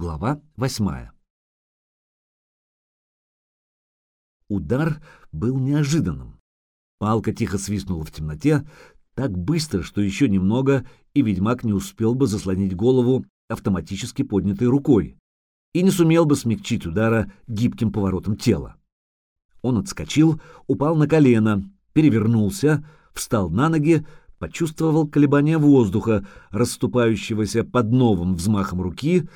Глава восьмая. Удар был неожиданным. Палка тихо свистнула в темноте, так быстро, что еще немного, и ведьмак не успел бы заслонить голову автоматически поднятой рукой и не сумел бы смягчить удара гибким поворотом тела. Он отскочил, упал на колено, перевернулся, встал на ноги, почувствовал колебание воздуха, расступающегося под новым взмахом руки,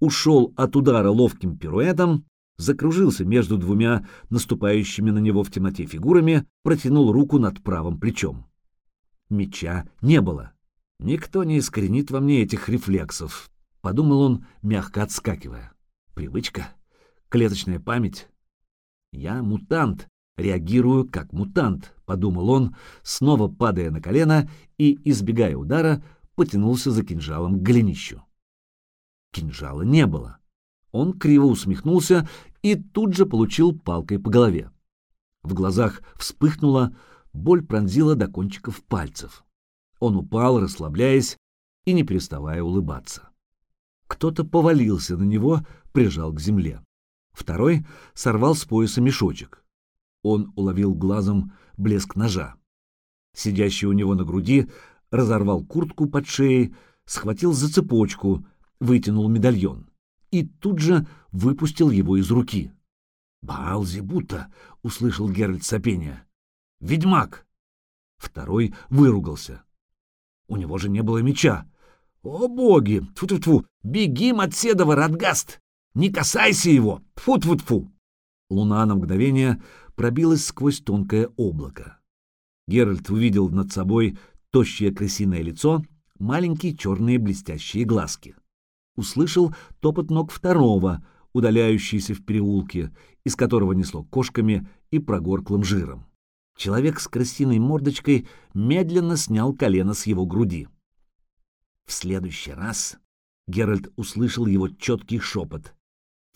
ушел от удара ловким пируэтом, закружился между двумя наступающими на него в темноте фигурами, протянул руку над правым плечом. Меча не было. Никто не искоренит во мне этих рефлексов, — подумал он, мягко отскакивая. Привычка? Клеточная память? Я мутант, реагирую как мутант, — подумал он, снова падая на колено и, избегая удара, потянулся за кинжалом к голенищу. Кинжала не было. Он криво усмехнулся и тут же получил палкой по голове. В глазах вспыхнуло, боль пронзила до кончиков пальцев. Он упал, расслабляясь и не переставая улыбаться. Кто-то повалился на него, прижал к земле. Второй сорвал с пояса мешочек. Он уловил глазом блеск ножа. Сидящий у него на груди разорвал куртку под шеей, схватил за цепочку, вытянул медальон и тут же выпустил его из руки. «Баалзебута!» — услышал Геральт сопение. «Ведьмак!» Второй выругался. У него же не было меча. «О боги! Тьфу-тьфу-тьфу! Бегим от Седова, Радгаст! Не касайся его! Тьфу-тьфу-тьфу!» Луна на мгновение пробилась сквозь тонкое облако. Геральт увидел над собой тощее крысиное лицо, маленькие черные блестящие глазки. Услышал топот ног второго, удаляющийся в переулке, из которого несло кошками и прогорклым жиром. Человек с крысиной мордочкой медленно снял колено с его груди. В следующий раз Геральт услышал его четкий шепот.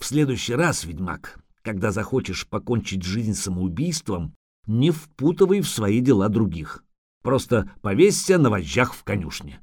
«В следующий раз, ведьмак, когда захочешь покончить жизнь самоубийством, не впутывай в свои дела других. Просто повесься на вожжах в конюшне».